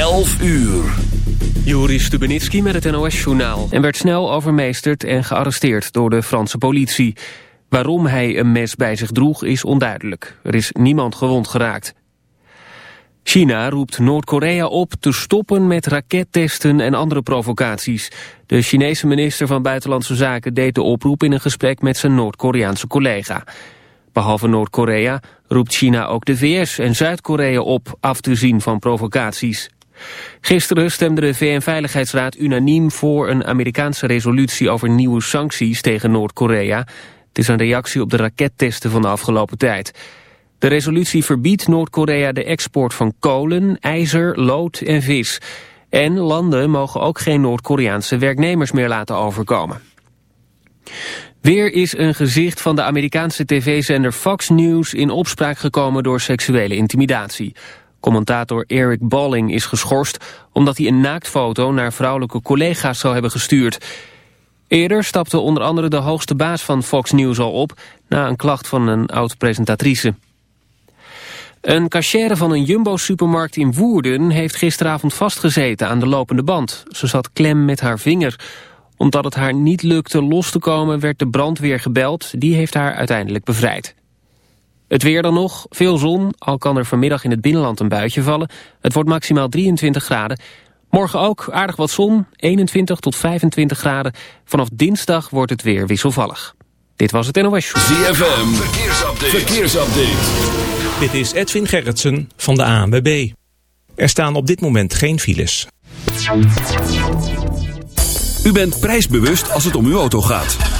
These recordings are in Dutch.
11 uur. Juri Stubenitski met het NOS-journaal... en werd snel overmeesterd en gearresteerd door de Franse politie. Waarom hij een mes bij zich droeg is onduidelijk. Er is niemand gewond geraakt. China roept Noord-Korea op te stoppen met rakettesten en andere provocaties. De Chinese minister van Buitenlandse Zaken deed de oproep in een gesprek met zijn Noord-Koreaanse collega. Behalve Noord-Korea roept China ook de VS en Zuid-Korea op af te zien van provocaties. Gisteren stemde de VN-veiligheidsraad unaniem voor een Amerikaanse resolutie over nieuwe sancties tegen Noord-Korea. Het is een reactie op de rakettesten van de afgelopen tijd. De resolutie verbiedt Noord-Korea de export van kolen, ijzer, lood en vis. En landen mogen ook geen Noord-Koreaanse werknemers meer laten overkomen. Weer is een gezicht van de Amerikaanse tv-zender Fox News in opspraak gekomen door seksuele intimidatie. Commentator Eric Balling is geschorst omdat hij een naaktfoto naar vrouwelijke collega's zou hebben gestuurd. Eerder stapte onder andere de hoogste baas van Fox News al op na een klacht van een oud-presentatrice. Een cachère van een Jumbo-supermarkt in Woerden heeft gisteravond vastgezeten aan de lopende band. Ze zat klem met haar vinger. Omdat het haar niet lukte los te komen werd de brandweer gebeld. Die heeft haar uiteindelijk bevrijd. Het weer dan nog, veel zon, al kan er vanmiddag in het binnenland een buitje vallen. Het wordt maximaal 23 graden. Morgen ook aardig wat zon, 21 tot 25 graden. Vanaf dinsdag wordt het weer wisselvallig. Dit was het NOS Show. ZFM, verkeersupdate. verkeersupdate. Dit is Edwin Gerritsen van de ANWB. Er staan op dit moment geen files. U bent prijsbewust als het om uw auto gaat.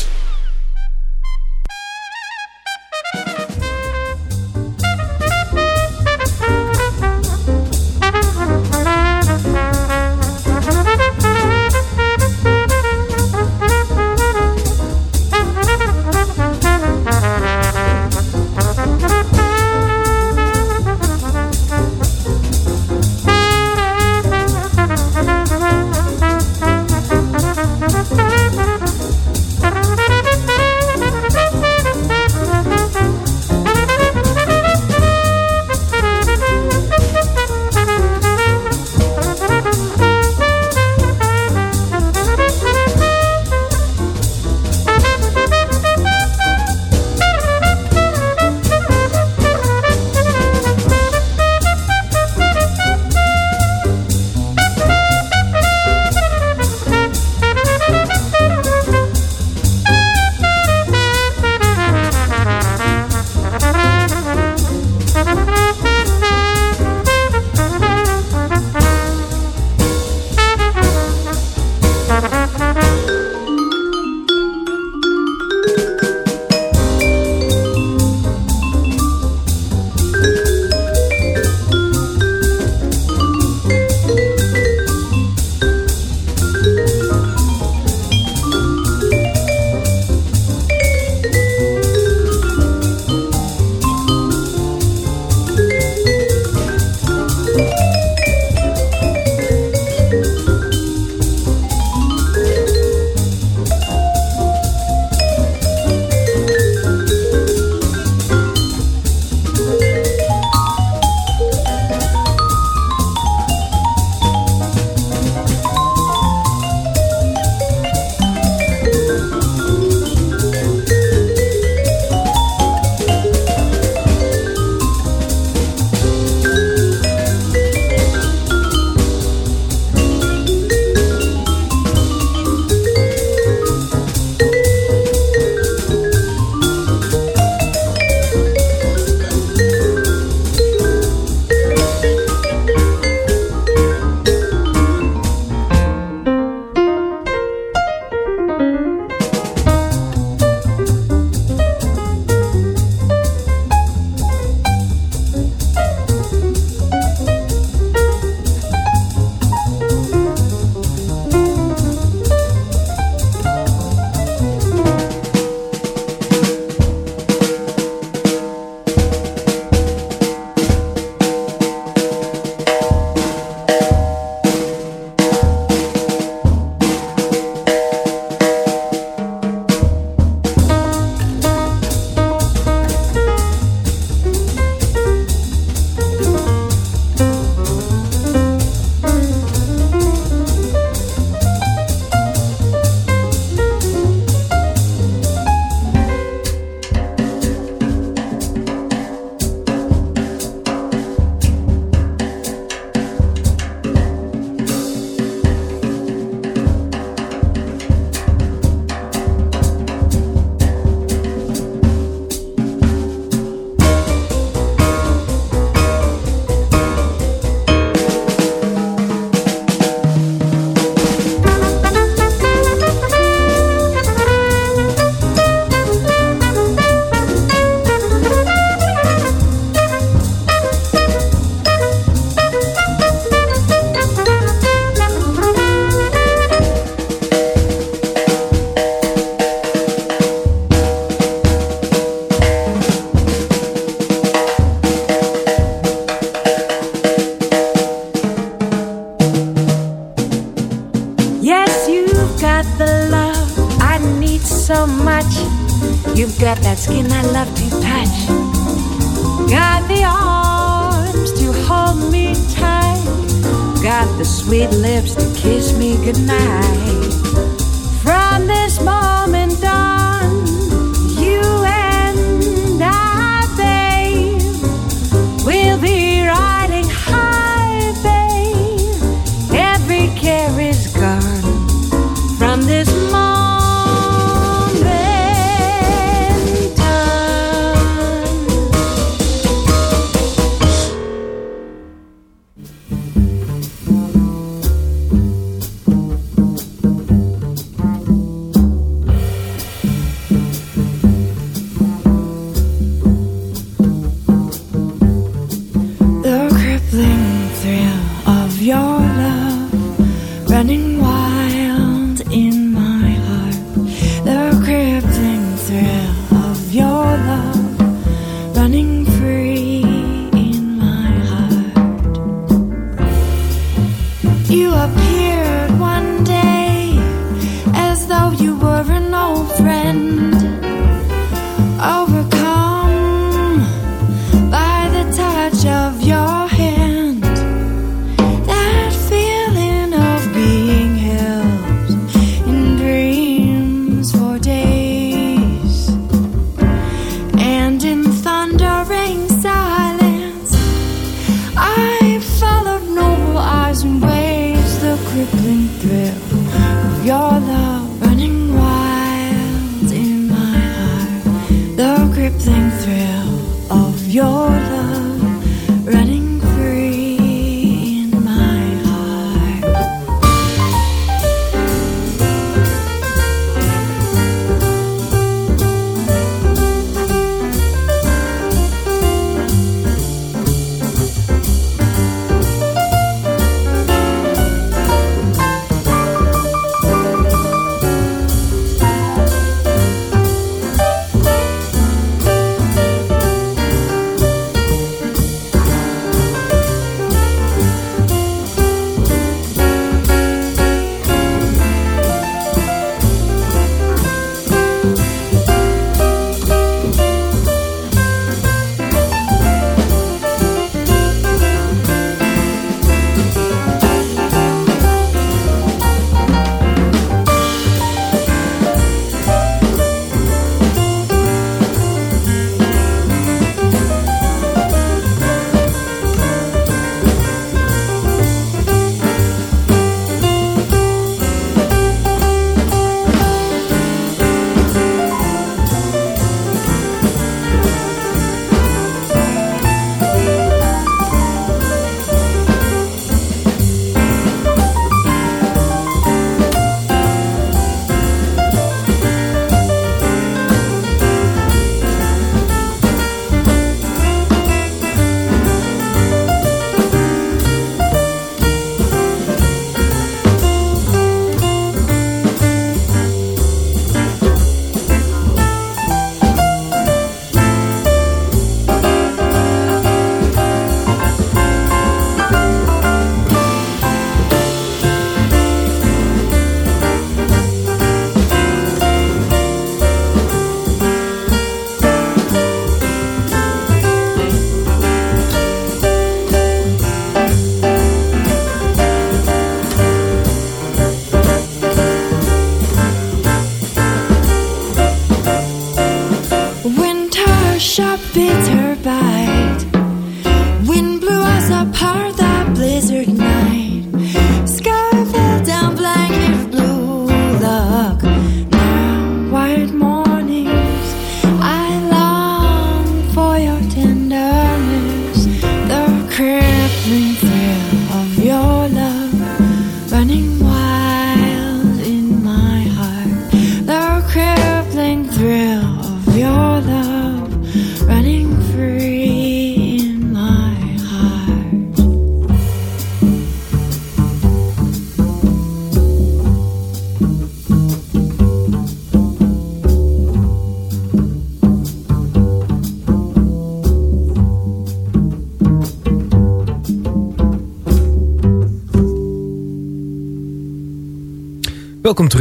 the sweet lips to kiss me goodnight. From this moment on.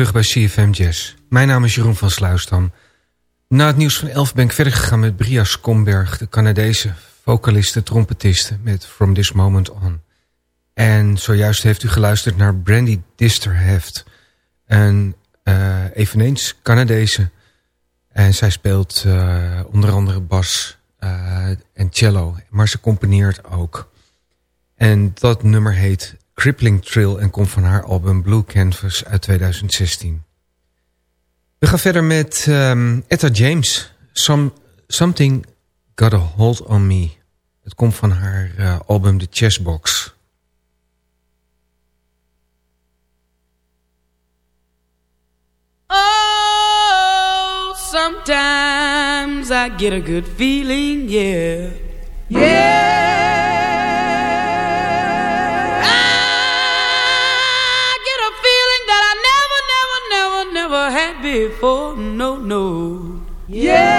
Terug bij CFM Jazz. Mijn naam is Jeroen van Sluisdam. Na het nieuws van 11 ben ik verder gegaan met Bria Skomberg... de Canadese vocaliste, trompetiste met From This Moment On. En zojuist heeft u geluisterd naar Brandy Disterheft... een uh, eveneens Canadese. En zij speelt uh, onder andere bas uh, en cello, maar ze componeert ook. En dat nummer heet Crippling Trail en komt van haar album Blue Canvas uit 2016. We gaan verder met um, Etta James. Some, Something Got a Hold on Me. Het komt van haar uh, album The Chessbox. Oh, sometimes I get a good feeling, yeah. Yeah. Before. No, no. Yeah.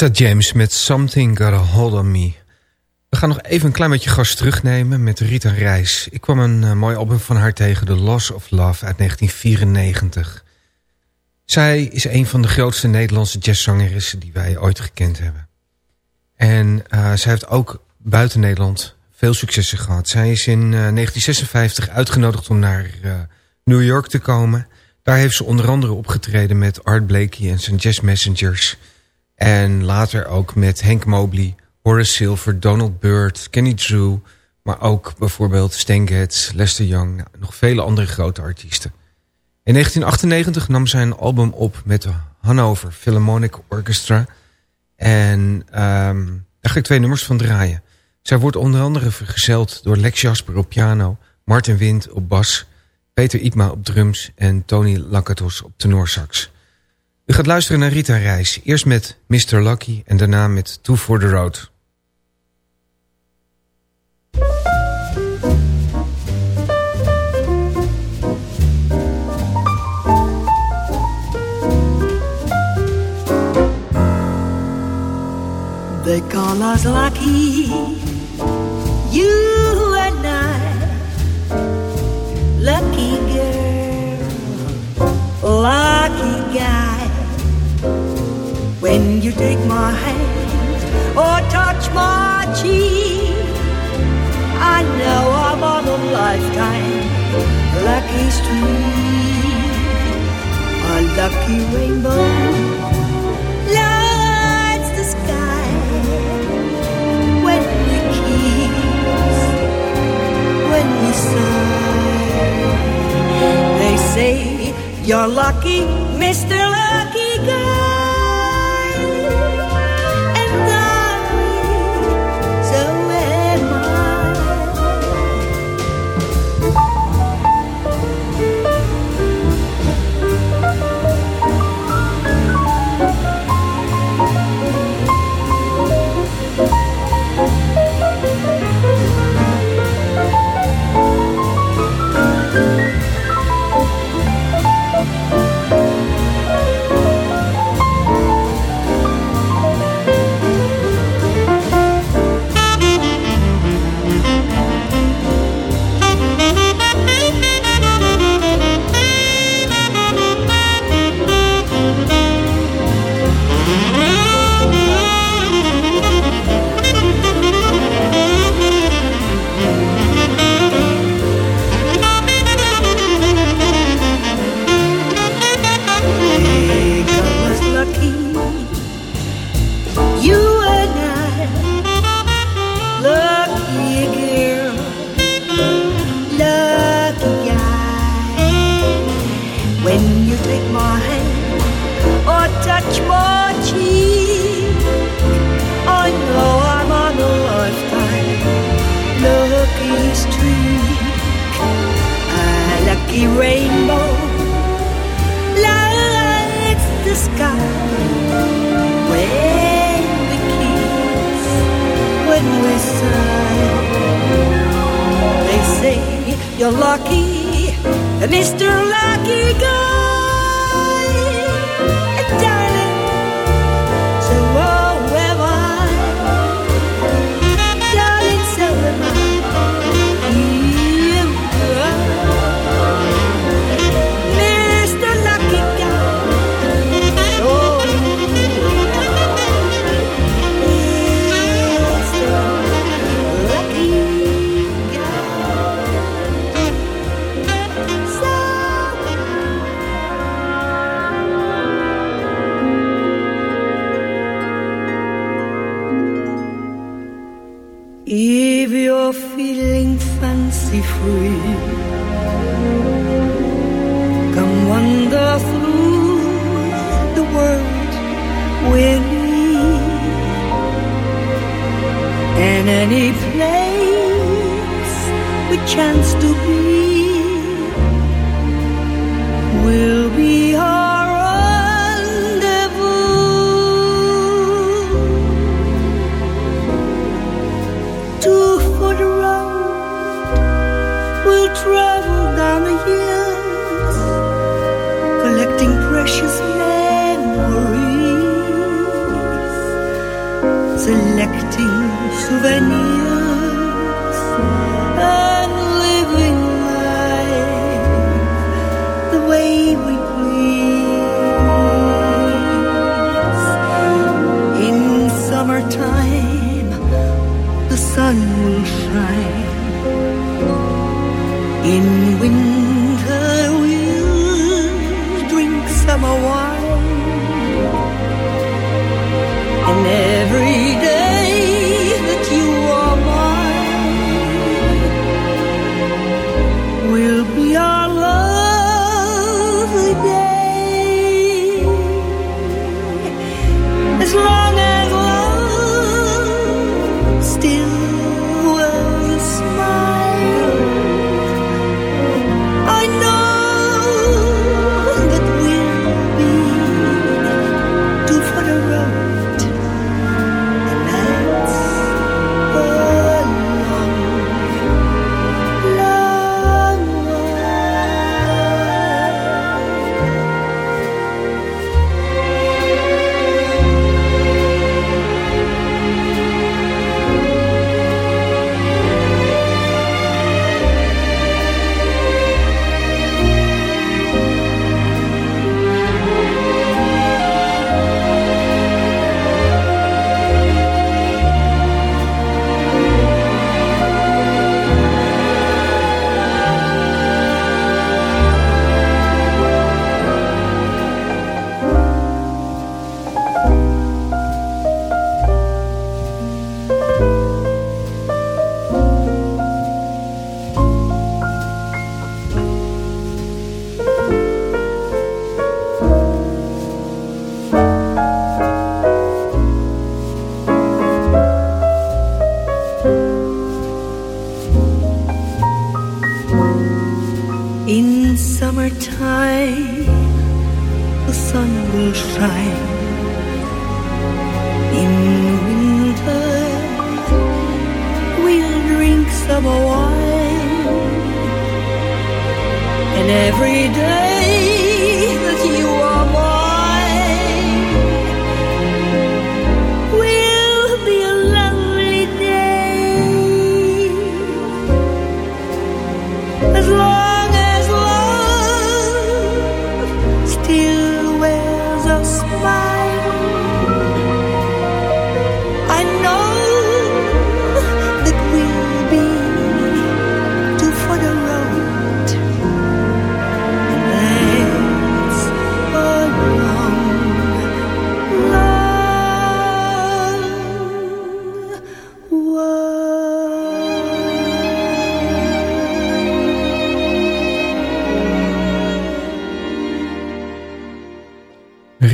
Etta James met Something Got a Hold on Me. We gaan nog even een klein beetje gas terugnemen met Rita Reis. Ik kwam een uh, mooi album van haar tegen, The Loss of Love uit 1994. Zij is een van de grootste Nederlandse jazzzangeressen die wij ooit gekend hebben. En uh, zij heeft ook buiten Nederland veel successen gehad. Zij is in uh, 1956 uitgenodigd om naar New York te komen. Daar heeft ze onder andere opgetreden met Art Blakey en zijn Jazz Messengers... En later ook met Hank Mobley, Horace Silver, Donald Byrd, Kenny Drew... maar ook bijvoorbeeld Stan Getz, Lester Young... Nou, nog vele andere grote artiesten. In 1998 nam zij een album op met de Hanover Philharmonic Orchestra... en um, daar ga ik twee nummers van draaien. Zij wordt onder andere vergezeld door Lex Jasper op piano... Martin Wind op bas, Peter Ietma op drums... en Tony Lakatos op tenorsax... U gaat luisteren naar Rita Reis. Eerst met Mr. Lucky en daarna met Two for the Road. They call us lucky, take my hand or touch my cheek. I know I'm on a lifetime lucky streak, a lucky rainbow lights the sky when we kiss, when we sigh. They say you're lucky, Mr. Lucky Guy.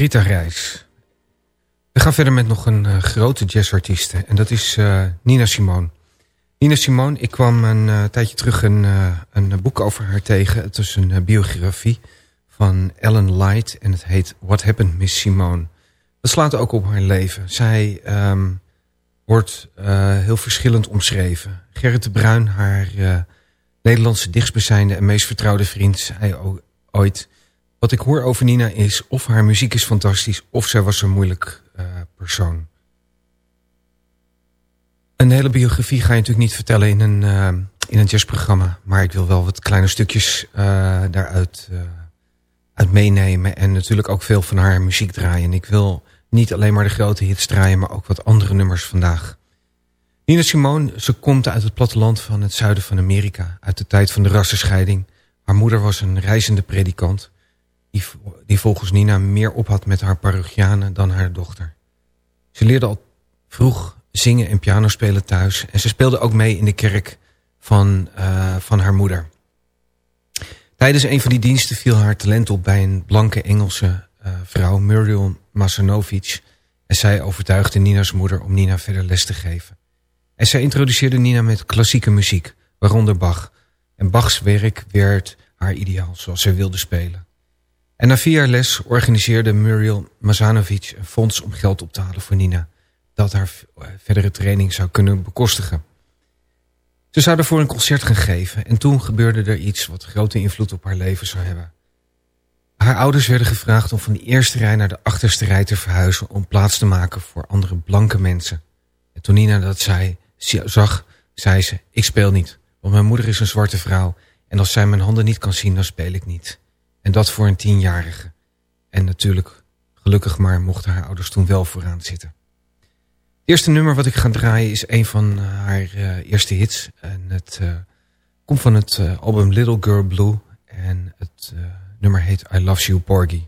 Rita Reis. We gaan verder met nog een eh, grote jazzartieste. En dat is eh, Nina Simone. Nina Simone, ik kwam een eh, tijdje terug een, een boek over haar tegen. Het is een biografie van Ellen Light. En het heet What Happened Miss Simone. Dat slaat ook op haar leven. Zij ehm, wordt heel verschillend omschreven. Gerrit de Bruin, haar Nederlandse dichtstbijzijnde en meest vertrouwde vriend, zei ooit... Wat ik hoor over Nina is of haar muziek is fantastisch... of zij was een moeilijk eh, persoon. Een hele biografie ga je natuurlijk niet vertellen in een, eh, in een jazzprogramma. Maar ik wil wel wat kleine stukjes eh, daaruit uit meenemen. En natuurlijk ook veel van haar muziek draaien. En ik wil niet alleen maar de grote hits draaien... maar ook wat andere nummers vandaag. Nina Simone, ze komt uit het platteland van het zuiden van Amerika. Uit de tijd van de rassenscheiding. Haar moeder was een reizende predikant die, volgens Nina meer op had met haar parochianen dan haar dochter. Ze leerde al vroeg zingen en piano spelen thuis. En ze speelde ook mee in de kerk van, eh, van haar moeder. Tijdens een van die diensten viel haar talent op bij een blanke Engelse eh, vrouw, Muriel Masanovic. En zij overtuigde Nina's moeder om Nina verder les te geven. En zij introduceerde Nina met klassieke muziek, waaronder Bach. En Bachs werk werd haar ideaal, zoals zij wilde spelen. En na vier jaar les organiseerde Muriel Mazanovic een fonds om geld op te halen voor Nina. Dat haar eh, verdere training zou kunnen bekostigen. Ze zou ervoor een concert gaan geven. En toen gebeurde er iets wat grote invloed op haar leven zou hebben. Haar ouders werden gevraagd om van de eerste rij naar de achterste rij te verhuizen... om plaats te maken voor andere blanke mensen. En toen Nina dat zei, zag, zei ze... ik speel niet, want mijn moeder is een zwarte vrouw... en als zij mijn handen niet kan zien, dan speel ik niet. En dat voor een tienjarige. En natuurlijk, gelukkig maar, mochten haar ouders toen wel vooraan zitten. Het eerste nummer wat ik ga draaien is een van eh, haar uh, eerste hits. En het uh, komt van het album Little Girl Blue. En het nummer heet I Love You Porgy.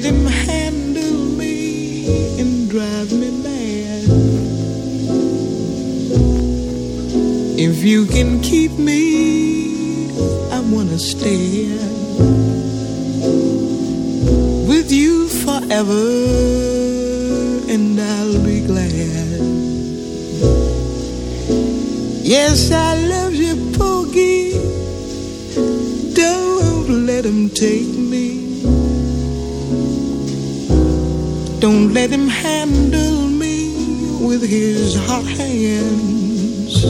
Let him handle me and drive me mad. If you can keep me, I wanna stay with you forever and I'll be glad. Yes, I love you, Poogie. Don't let him take me. Don't let him handle me with his hot hands.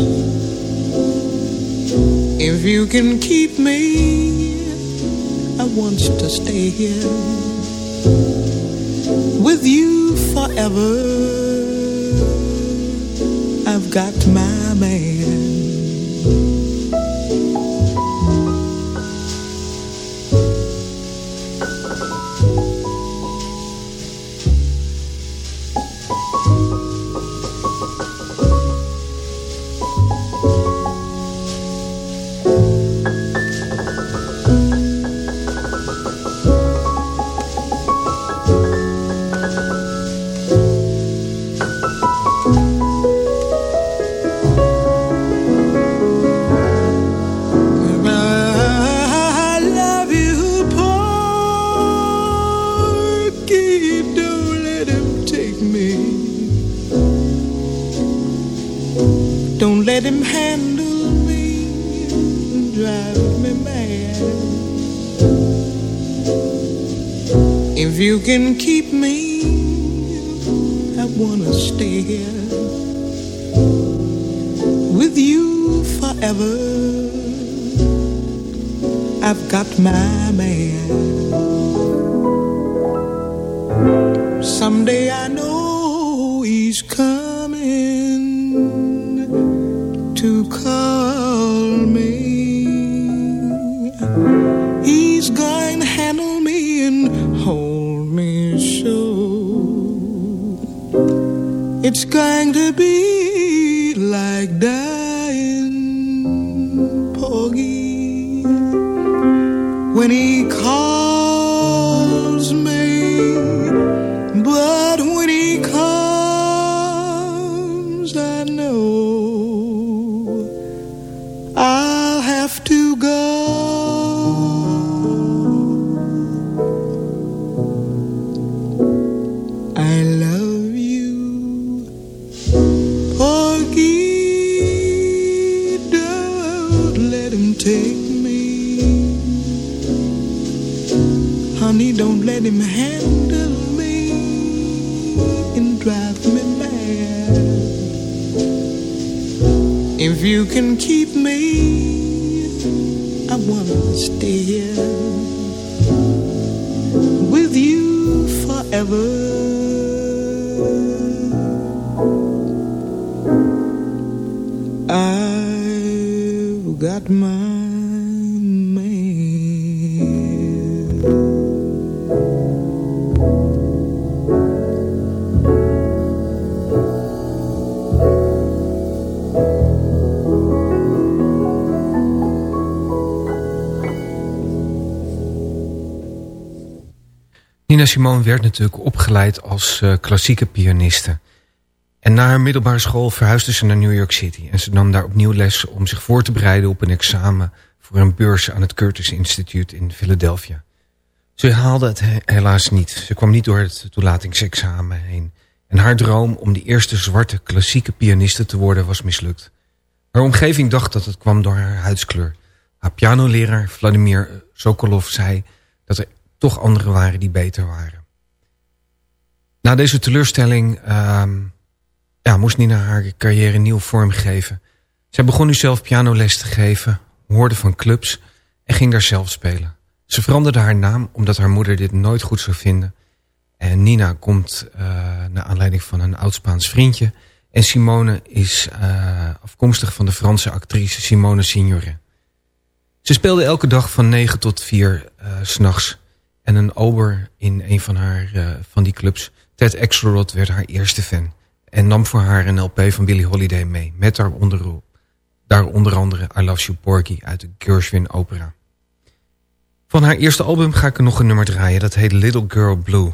If you can keep me, I want to stay here with you forever. I've got my man. Can keep wanna stay here with you forever. Nina Simone werd natuurlijk opgeleid als eh, klassieke pianiste. En na haar middelbare school verhuisde ze naar New York City. En ze nam daar opnieuw les om zich voor te bereiden op een examen... voor een beurs aan het Curtis Institute in Philadelphia. Ze haalde het he- helaas niet. Ze kwam niet door het toelatingsexamen heen. En haar droom om de eerste zwarte klassieke pianiste te worden was mislukt. Haar omgeving dacht dat het kwam door haar huidskleur. Haar pianoleraar Vladimir Sokolov zei dat er toch anderen waren die beter waren. Na deze teleurstelling ehm, ja, moest Nina haar carrière nieuw vorm geven. Zij begon nu zelf pianoles te geven, hoorde van clubs en ging daar zelf spelen. Ze veranderde haar naam omdat haar moeder dit nooit goed zou vinden. En Nina komt eh, naar aanleiding van een oud-Spaans vriendje. En Simone is eh, afkomstig van de Franse actrice Simone Signoret. Ze speelde elke dag van 9 tot 4 eh, s s'nachts. En een ober in een van, haar, eh, van die clubs, Ted Axelrod, werd haar eerste fan. En nam voor haar een LP van Billie Holiday mee. Met daaronder, daar onder andere I Love You Porgy uit de Gershwin opera. Van haar eerste album ga ik er nog een nummer draaien. Dat heet Little Girl Blue.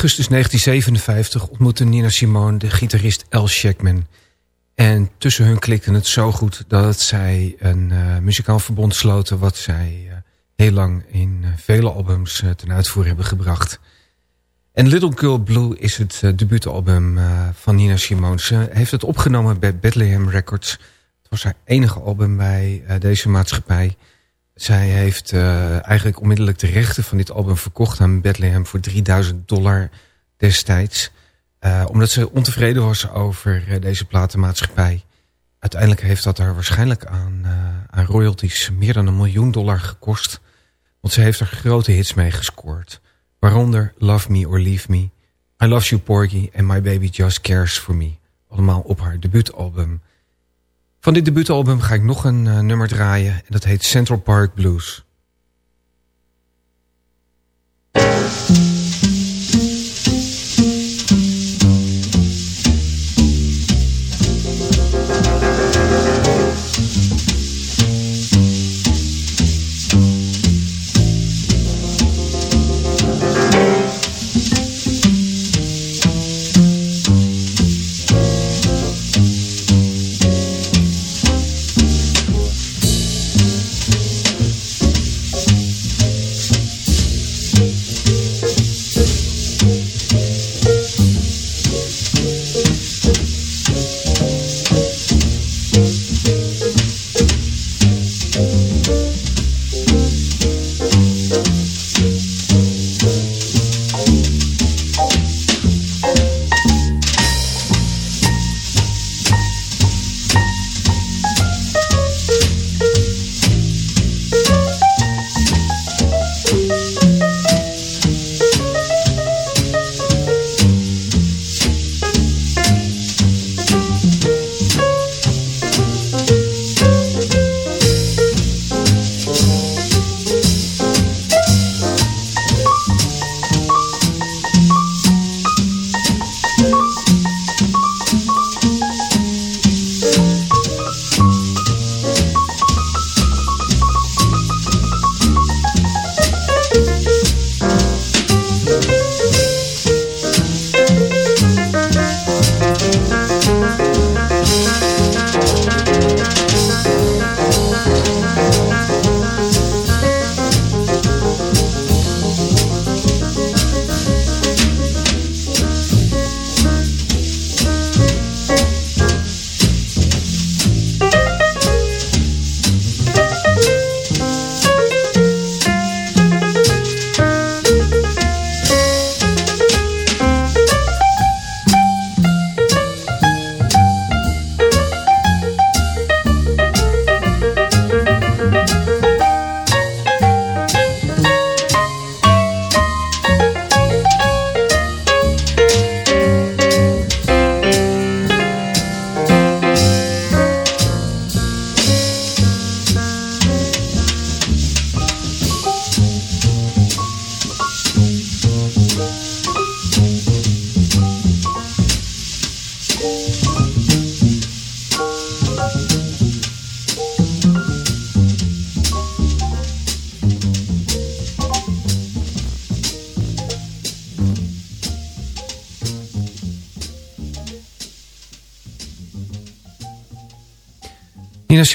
Augustus 1957 ontmoette Nina Simone de gitarist Al Shackman. En tussen hun klikte het zo goed dat zij een eh, muzikaal verbond sloten... wat zij eh, heel lang in eh, vele albums ten uitvoer hebben gebracht. En Little Girl Blue is het debuutalbum van Nina Simone. Ze heeft het opgenomen bij Bethlehem Records. Het was haar enige album bij deze maatschappij... Zij heeft eh, eigenlijk onmiddellijk de rechten van dit album verkocht aan Bethlehem voor 3000 dollar destijds. Eh, omdat ze ontevreden was over eh, deze platenmaatschappij. Uiteindelijk heeft dat haar waarschijnlijk aan, aan royalties meer dan een miljoen dollar gekost. Want ze heeft er grote hits mee gescoord. Waaronder Love Me or Leave Me, I Love You Porgy en My Baby Just Cares For Me. Allemaal op haar debuutalbum. Van dit debuutalbum ga ik nog een eh, nummer draaien. En dat heet Central Park Blues.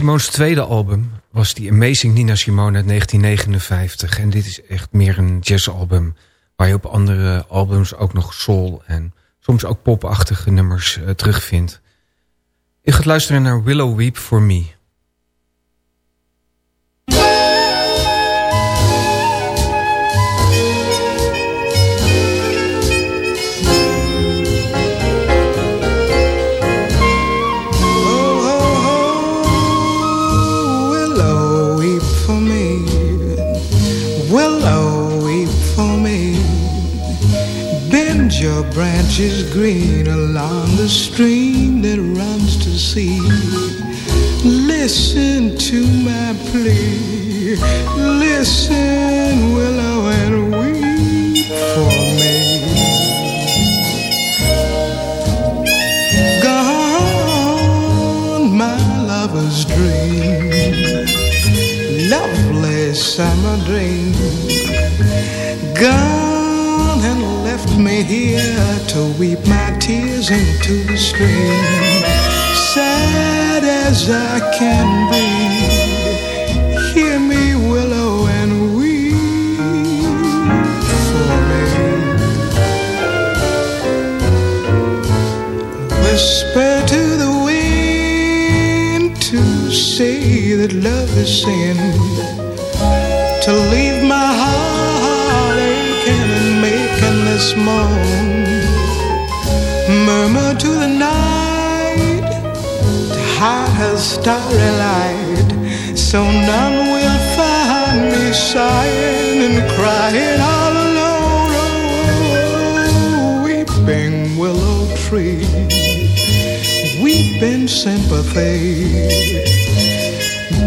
Simone's tweede album was die Amazing Nina Simone uit 1959. En dit is echt meer een jazzalbum... waar je op andere albums ook nog soul en soms ook popachtige nummers uh, terugvindt. Je gaat luisteren naar Willow Weep For Me... branches green along the stream that runs to sea. Listen to my plea. Listen, willow, and weep for me. Gone, my lover's dream. Lovely summer dream. Gone me here to weep my tears into the stream. Sad as I can be, hear me, willow, and weep for me. Whisper to the wind to say that love is sin, moan. Murmur to the night to hide her starry light, so none will find me sighing and crying all alone. Oh, weeping willow tree, weeping sympathy.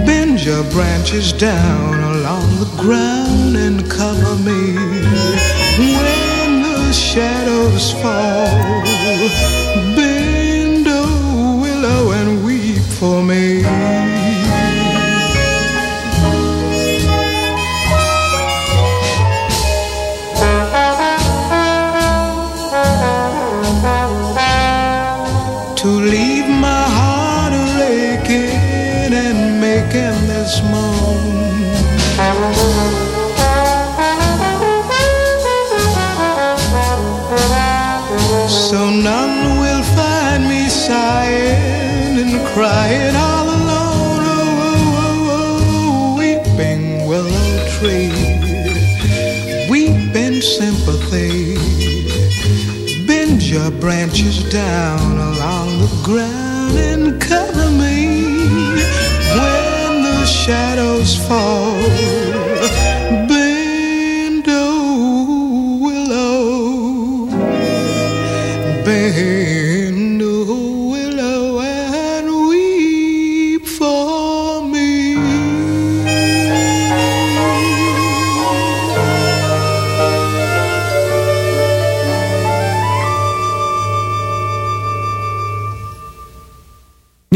Bend your branches down along the ground and cover me shadows fall. Tree, weeping sympathy. Bend your branches down along the ground and cover me when the shadows fall.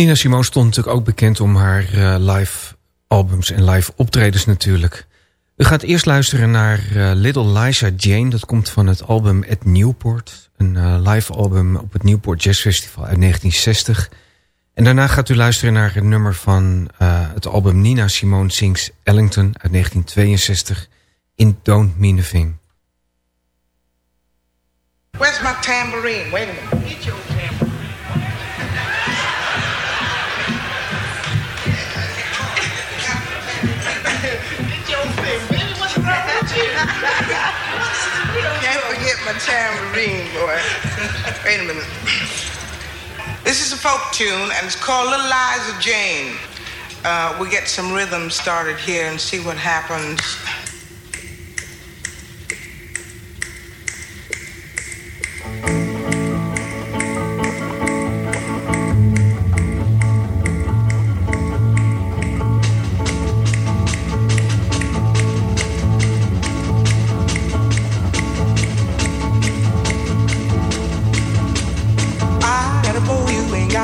Nina Simone stond natuurlijk ook bekend om haar eh, live albums en live optredens natuurlijk. U gaat eerst luisteren naar eh, Little Liza Jane. Dat komt van het album At Newport. Een eh, live album op het Newport Jazz Festival uit 1960. En daarna gaat u luisteren naar een nummer van het album Nina Simone Sings Ellington uit 1962. In Don't Mean a Thing. Where's my tambourine? Wait a minute. My tambourine, boy. Wait a minute. This is a folk tune, and it's called Little Liza Jane. Uh, we get some rhythm started here and see what happens.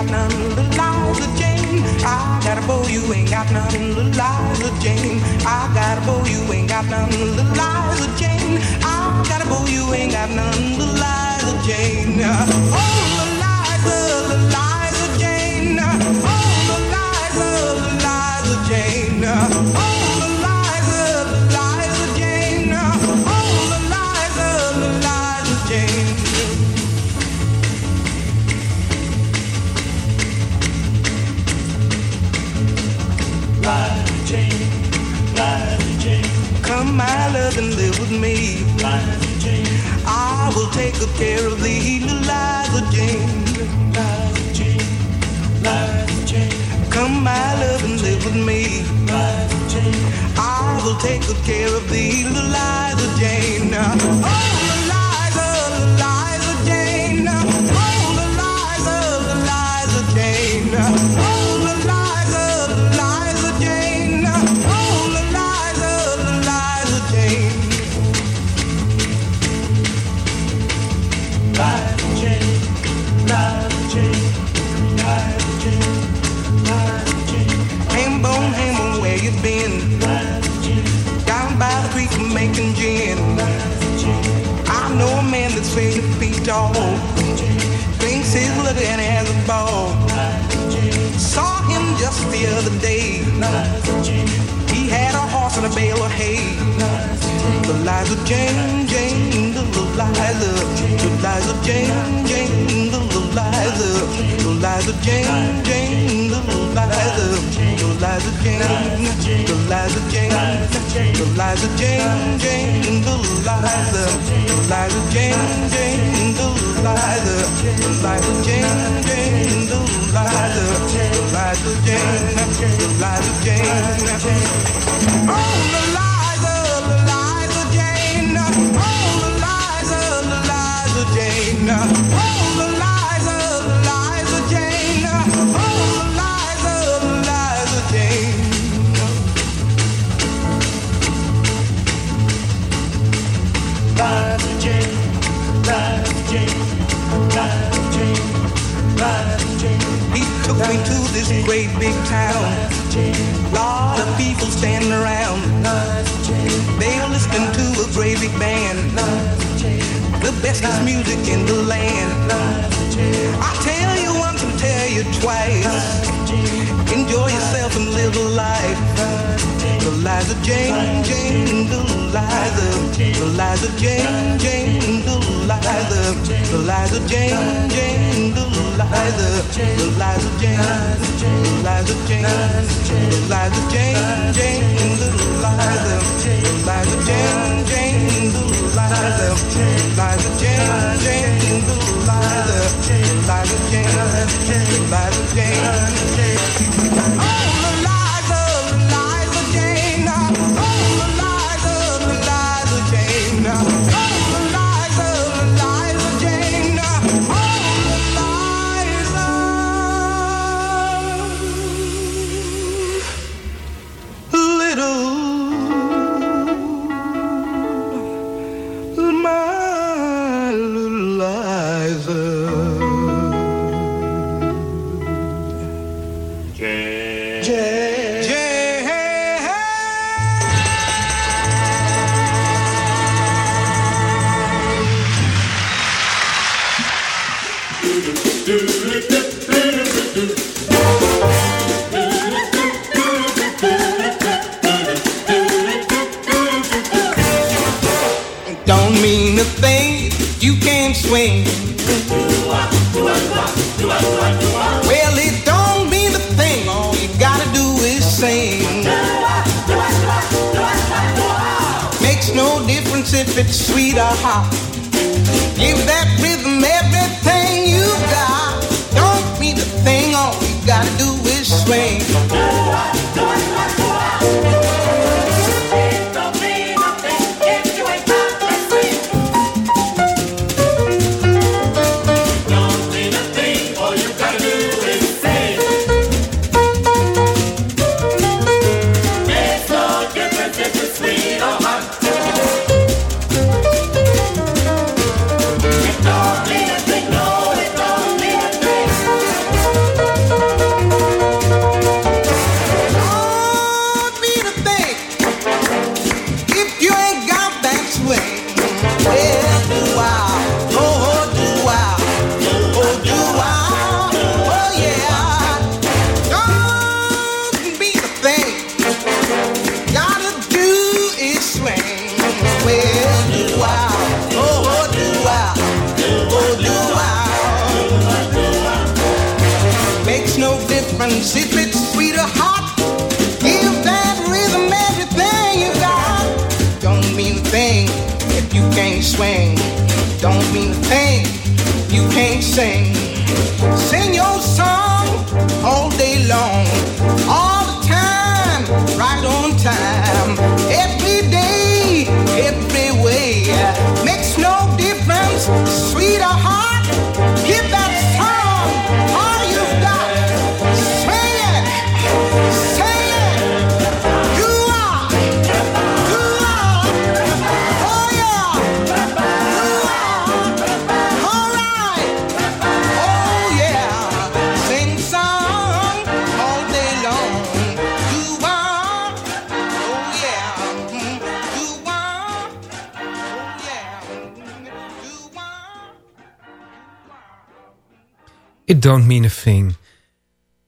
Got none. Little Liza Jane. I got a bow, you ain't got none. Little Liza Jane. I got a bow, you ain't got none. Little Liza Jane. I got a bow, you ain't got none. Little Liza Jane. Oh, Liza, Liza Jane. Oh, Liza, Oh, Come, my love, and live with me. Liza Jane, I will take good care of thee, Eliza Jane. Liza Jane, Liza Jane, Come, my love, and live with me. Liza Jane, I will take good care of thee, Eliza Jane. Oh, Jane. Oh, Eliza, Eliza Jane. A man that's eight feet tall. Thinks he's lucky and has a ball. Liza Jane, Saw him just the other day. Liza Jane, He had a horse and a bale of hay. Eliza Jane, Jane, little Eliza. Eliza Jane, Jane, little Eliza. Eliza Jane, Jane, little Eliza. Eliza Jane, Eliza Jane, Eliza Jane, Jane, little Eliza. Eliza Jane, Jane, little Eliza. Eliza Jane, Jane, little Eliza. Eliza Jane, Eliza Jane. Oh, Eliza, Eliza Jane. Oh, Eliza, Eliza Jane. Oh, He took me to this great big town. Lot of people standing around. They were listening to a great big band. The bestest music in the land. I tell you once and tell you twice. Enjoy yourself and live a life. Eliza Jane, Jane, Eliza. Eliza Jane, Jane, Eliza. Eliza Jane, Jane, Eliza. Eliza Jane, Eliza Jane, Eliza Jane, Jane, Eliza. Eliza Jane, Jane, Eliza. Eliza Jane, Jane, Eliza. Eliza Jane, Eliza Jane. Oh, if it's sweet or hot. Can't swing. Don't mean a thing you can't sing. Sing your song all day long, all the time, right on time. Every Don't Mean a Thing.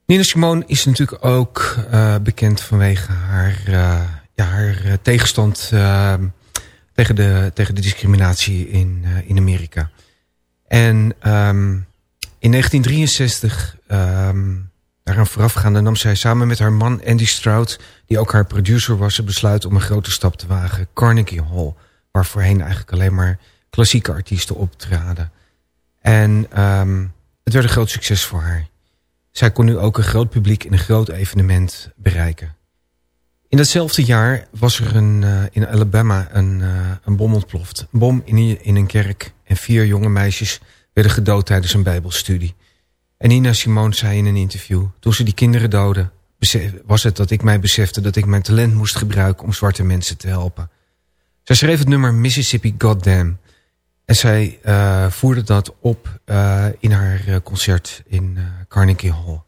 Nina Simone is natuurlijk ook eh, bekend vanwege haar, eh, haar eh, tegenstand eh, tegen, de, tegen de discriminatie in, in Amerika. En ehm, in 1963, ehm daaraan voorafgaande, nam zij samen met haar man Andy Stroud, die ook haar producer was, het besluit om een grote stap te wagen. Carnegie Hall, waar voorheen eigenlijk alleen maar klassieke artiesten optraden. En ehm, het werd een groot succes voor haar. Zij kon nu ook een groot publiek in een groot evenement bereiken. In datzelfde jaar was er een, eh, in Alabama een, eh, een bom ontploft. Een bom in, in een kerk en vier jonge meisjes werden gedood tijdens een bijbelstudie. En Nina Simone zei in een interview... toen ze die kinderen doden, was het dat ik mij besefte... dat ik mijn talent moest gebruiken om zwarte mensen te helpen. Zij schreef het nummer Mississippi Goddamn... En zij eh, voerde dat op eh, in haar eh, concert in Carnegie Hall.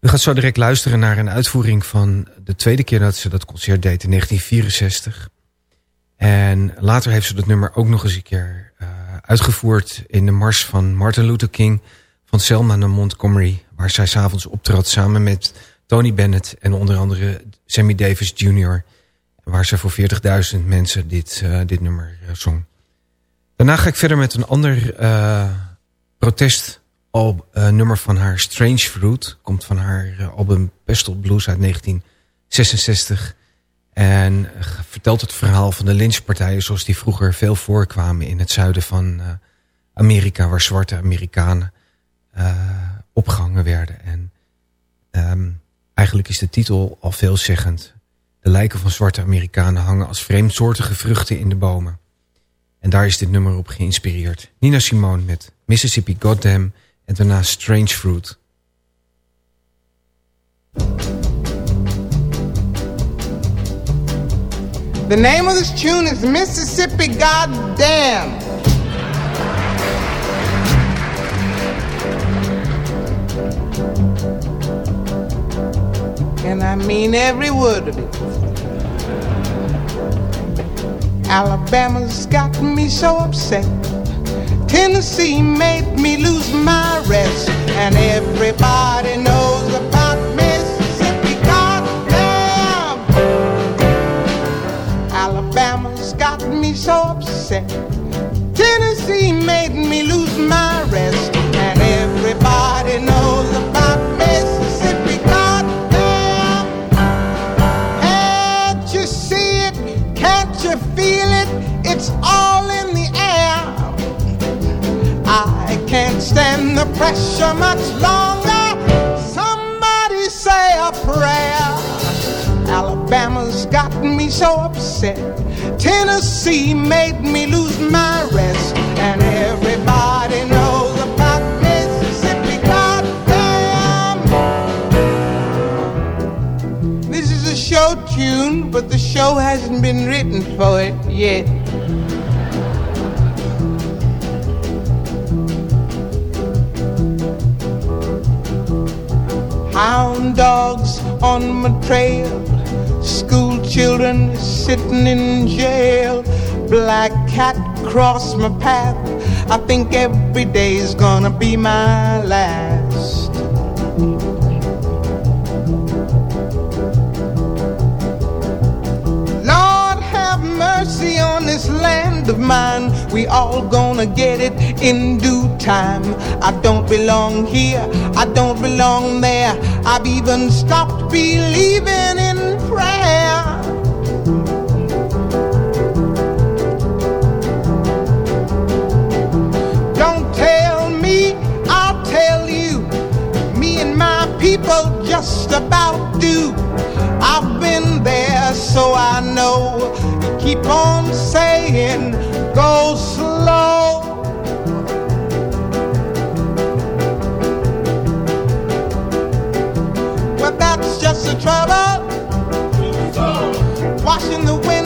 U gaat zo direct luisteren naar een uitvoering van de tweede keer dat ze dat concert deed in 1964. En later heeft ze dat nummer ook nog eens een keer uitgevoerd in de mars van Martin Luther King van Selma naar Montgomery. Waar zij s'avonds optrad samen met Tony Bennett en onder andere Sammy Davis Jr. Waar ze voor 40.000 mensen dit, dit nummer zong. Daarna ga ik verder met een ander eh protest al, eh, nummer van haar Strange Fruit. Komt van haar eh, album Pestle Blues uit 1966. En vertelt het verhaal van de lynchpartijen zoals die vroeger veel voorkwamen in het zuiden van eh, Amerika. Waar zwarte Amerikanen eh, opgehangen werden. En ehm, eigenlijk is de titel al veelzeggend. De lijken van zwarte Amerikanen hangen als vreemdsoortige vruchten in de bomen. En daar is dit nummer op geïnspireerd. Nina Simone met Mississippi Goddamn en daarna Strange Fruit. The name of this tune is Mississippi Goddamn. And I mean every word of it. Alabama's got me so upset. Tennessee made me lose my rest. And everybody knows about Mississippi. Goddamn! Alabama's got me so upset. Tennessee made me lose my rest. And everybody knows about pressure much longer. Somebody say a prayer. Alabama's got me so upset. Tennessee made me lose my rest. And everybody knows about Mississippi. Goddamn! This is a show tune, but the show hasn't been written for it yet. Dogs on my trail, school children sitting in jail, black cat cross my path. I think every day's gonna be my last. Lord have mercy on this land of mine We all gonna get it in due time. I don't belong here, I don't belong there. I've even stopped believing in prayer. Don't tell me, I'll tell you. Me and my people just about do. I've been there, so I know. Keep on saying, go slow. Just the trouble. Washing the windows,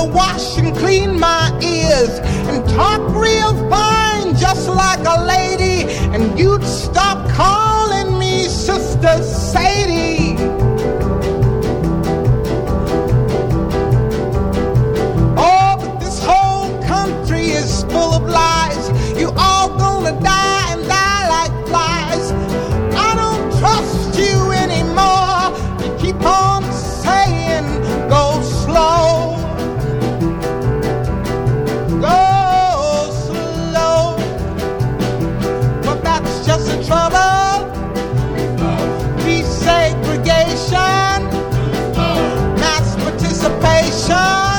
To wash and clean my ears and talk real fine, just like a lady. And you'd stop calling me Sister Sadie. time.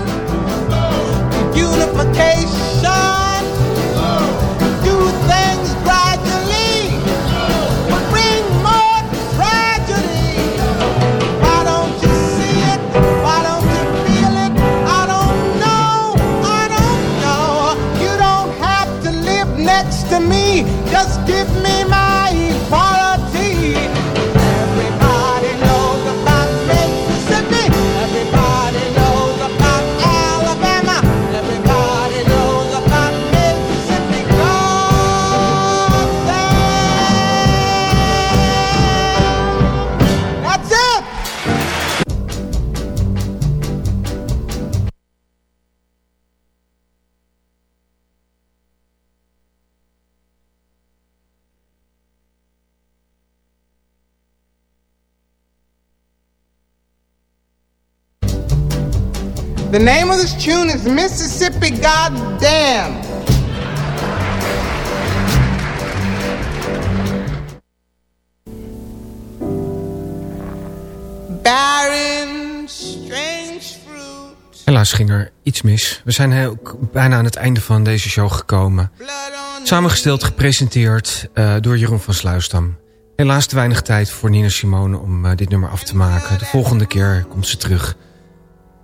The name of this tune is Mississippi Goddamn. Barren, strange fruit. Helaas ging er iets mis. We zijn ook bijna aan het einde van deze show gekomen. Samengesteld, gepresenteerd eh, door Jeroen van Sluisdam. Helaas te weinig tijd voor Nina Simone om eh, dit nummer af te maken. De volgende keer komt ze terug.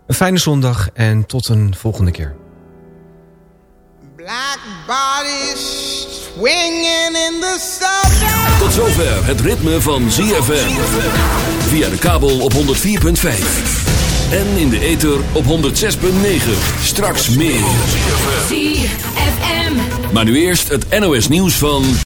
Een fijne zondag en tot een volgende keer. Black bodies swinging in the sun. Tot zover het ritme van ZFM. Via de kabel op 104.5. En in de ether op 106.9. Straks meer. ZFM. Maar nu eerst het NOS nieuws van...